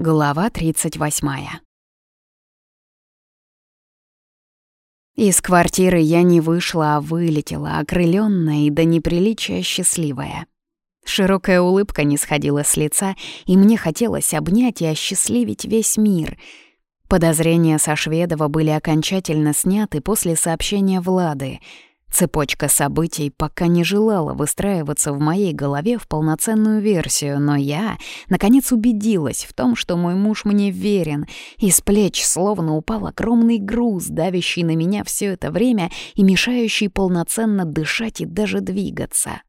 Глава 38. Из квартиры я не вышла, а вылетела, окрылённая и до неприличия счастливая. Широкая улыбка не сходила с лица, и мне хотелось обнять и осчастливить весь мир. Подозрения со Шведова были окончательно сняты после сообщения Влады — Цепочка событий пока не желала выстраиваться в моей голове в полноценную версию, но я, наконец, убедилась в том, что мой муж мне верен, и с плеч словно упал огромный груз, давящий на меня все это время и мешающий полноценно дышать и даже двигаться.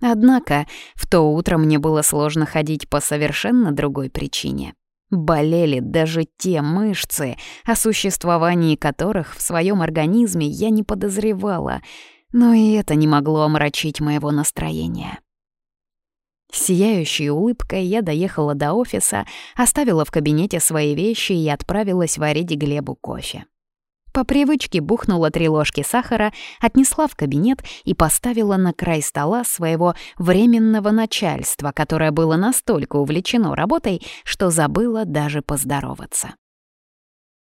Однако в то утро мне было сложно ходить по совершенно другой причине. Болели даже те мышцы, о существовании которых в своем организме я не подозревала, но и это не могло омрачить моего настроения. Сияющей улыбкой я доехала до офиса, оставила в кабинете свои вещи и отправилась варить Глебу кофе. По привычке бухнула три ложки сахара, отнесла в кабинет и поставила на край стола своего временного начальства, которое было настолько увлечено работой, что забыло даже поздороваться.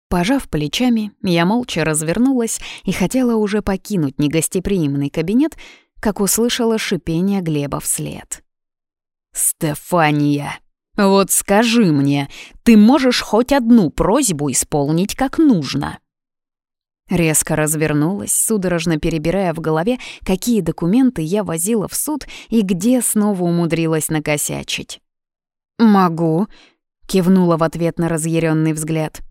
Пожав плечами, я молча развернулась и хотела уже покинуть негостеприимный кабинет, как услышала шипение Глеба вслед. «Стефания, вот скажи мне, ты можешь хоть одну просьбу исполнить как нужно?» Резко развернулась, судорожно перебирая в голове, какие документы я возила в суд и где снова умудрилась накосячить. «Могу», — кивнула в ответ на разъяренный взгляд.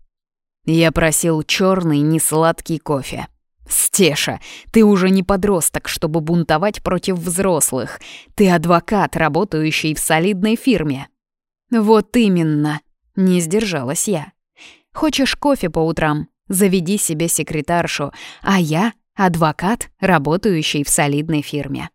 «Я просил черный несладкий кофе». «Стеша, ты уже не подросток, чтобы бунтовать против взрослых. Ты адвокат, работающий в солидной фирме». «Вот именно», — не сдержалась я. «Хочешь кофе по утрам? Заведи себе секретаршу, а я — адвокат, работающий в солидной фирме».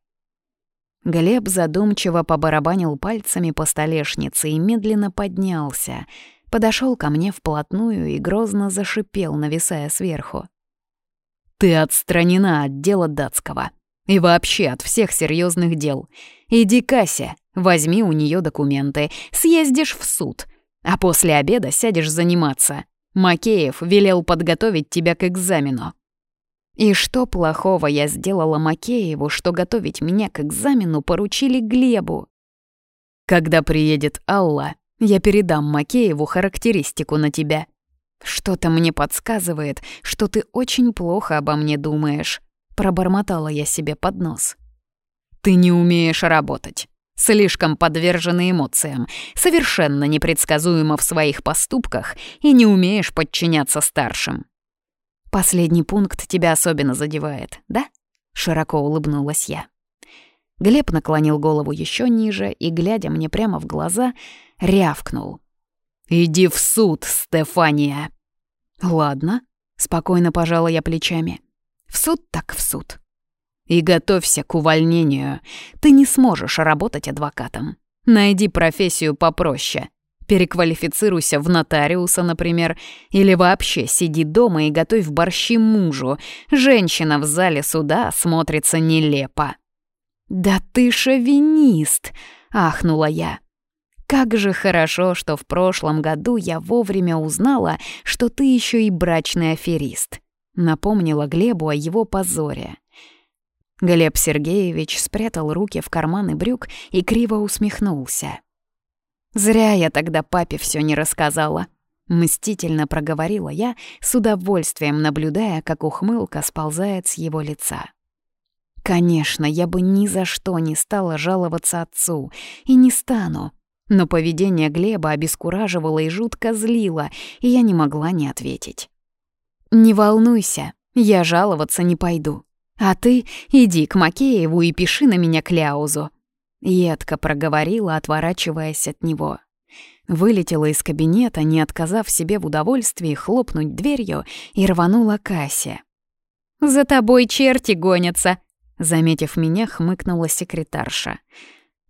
Глеб задумчиво побарабанил пальцами по столешнице и медленно поднялся, подошел ко мне вплотную и грозно зашипел, нависая сверху. «Ты отстранена от дела датского. И вообще от всех серьезных дел. Иди к Асе, возьми у нее документы, съездишь в суд, а после обеда сядешь заниматься. Макеев велел подготовить тебя к экзамену». И что плохого я сделала Макееву, что готовить меня к экзамену поручили Глебу? Когда приедет Алла, я передам Макееву характеристику на тебя. Что-то мне подсказывает, что ты очень плохо обо мне думаешь. Пробормотала я себе под нос. Ты не умеешь работать слишком подвержены эмоциям, совершенно непредсказуемо в своих поступках и не умеешь подчиняться старшим. Последний пункт тебя особенно задевает, да? Широко улыбнулась я. Глеб наклонил голову еще ниже и, глядя мне прямо в глаза, рявкнул. «Иди в суд, Стефания!» «Ладно», — спокойно пожала я плечами. «В суд так в суд». И готовься к увольнению. Ты не сможешь работать адвокатом. Найди профессию попроще. Переквалифицируйся в нотариуса, например, или вообще сиди дома и готовь борщи мужу. Женщина в зале суда смотрится нелепо. «Да ты шовинист!» — ахнула я. «Как же хорошо, что в прошлом году я вовремя узнала, что ты еще и брачный аферист». Напомнила Глебу о его позоре. Глеб Сергеевич спрятал руки в карманы брюк и криво усмехнулся. «Зря я тогда папе все не рассказала», — мстительно проговорила я, с удовольствием наблюдая, как ухмылка сползает с его лица. Конечно, я бы ни за что не стала жаловаться отцу, и не стану. Но поведение Глеба обескураживало и жутко злило, и я не могла не ответить. «Не волнуйся, я жаловаться не пойду. А ты иди к Макееву и пиши на меня кляузу». Едко проговорила, отворачиваясь от него. Вылетела из кабинета, не отказав себе в удовольствии хлопнуть дверью, и рванула к Асе. «За тобой черти гонятся!» Заметив меня, хмыкнула секретарша.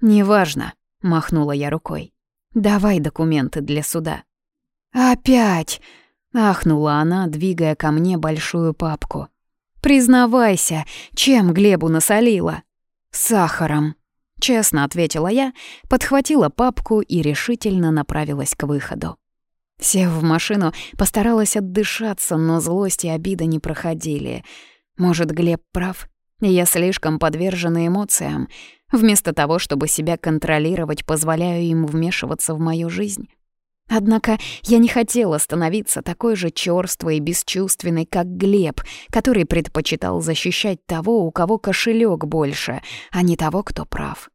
«Неважно», — махнула я рукой. «Давай документы для суда». «Опять!» — ахнула она, двигая ко мне большую папку. Признавайся, чем Глебу насолила? Сахаром. Честно ответила я, подхватила папку и решительно направилась к выходу. Сев в машину, постаралась отдышаться, но злость и обида не проходили. Может, Глеб прав? Я слишком подвержена эмоциям. Вместо того, чтобы себя контролировать, позволяю им вмешиваться в мою жизнь. Однако я не хотела становиться такой же чёрствой и бесчувственной, как Глеб, который предпочитал защищать того, у кого кошелек больше, а не того, кто прав.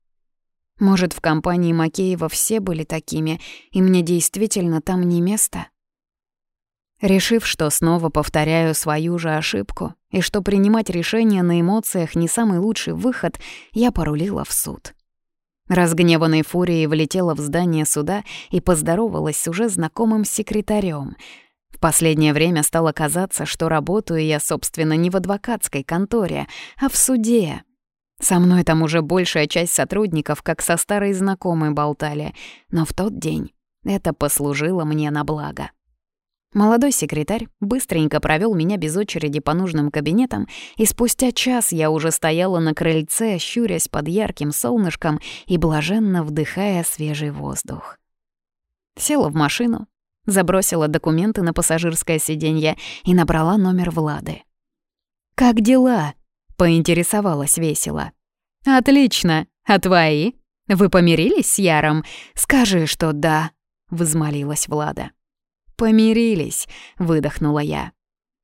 Может, в компании Макеева все были такими, и мне действительно там не место? Решив, что снова повторяю свою же ошибку, и что принимать решения на эмоциях не самый лучший выход, я порулила в суд. Разгневанной фурией влетела в здание суда и поздоровалась с уже знакомым секретарем. В последнее время стало казаться, что работаю я, собственно, не в адвокатской конторе, а в суде. Со мной там уже большая часть сотрудников, как со старой знакомой, болтали, но в тот день это послужило мне на благо. Молодой секретарь быстренько провел меня без очереди по нужным кабинетам, и спустя час я уже стояла на крыльце, щурясь под ярким солнышком и блаженно вдыхая свежий воздух. Села в машину, забросила документы на пассажирское сиденье и набрала номер Влады. «Как дела?» — поинтересовалась весело. «Отлично. А твои? Вы помирились с Яром? Скажи, что да», — взмолилась Влада. «Помирились», — выдохнула я.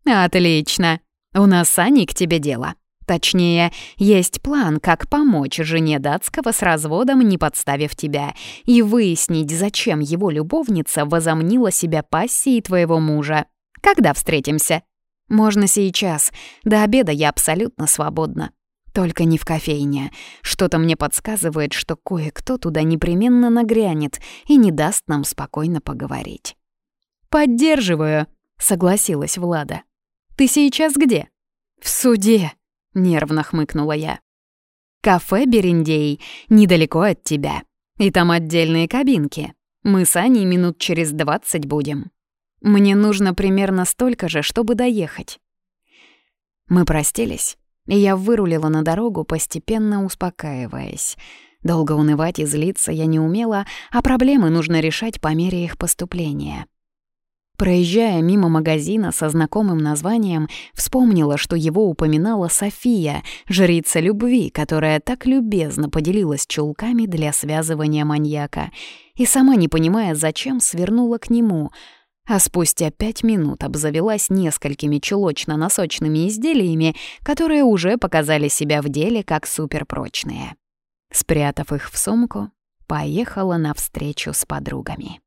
«Отлично. У нас с Аней к тебе дело. Точнее, есть план, как помочь жене датского с разводом, не подставив тебя, и выяснить, зачем его любовница возомнила себя пассией твоего мужа. Когда встретимся?» «Можно сейчас. До обеда я абсолютно свободна. Только не в кофейне. Что-то мне подсказывает, что кое-кто туда непременно нагрянет и не даст нам спокойно поговорить». «Поддерживаю», — согласилась Влада. «Ты сейчас где?» «В суде», — нервно хмыкнула я. «Кафе «Берендей» недалеко от тебя. И там отдельные кабинки. Мы с Аней минут через двадцать будем. Мне нужно примерно столько же, чтобы доехать». Мы простились, и я вырулила на дорогу, постепенно успокаиваясь. Долго унывать и злиться я не умела, а проблемы нужно решать по мере их поступления. Проезжая мимо магазина со знакомым названием, вспомнила, что его упоминала София, жрица любви, которая так любезно поделилась чулками для связывания маньяка, и сама не понимая, зачем, свернула к нему, а спустя пять минут обзавелась несколькими чулочно-носочными изделиями, которые уже показали себя в деле как суперпрочные. Спрятав их в сумку, поехала навстречу с подругами.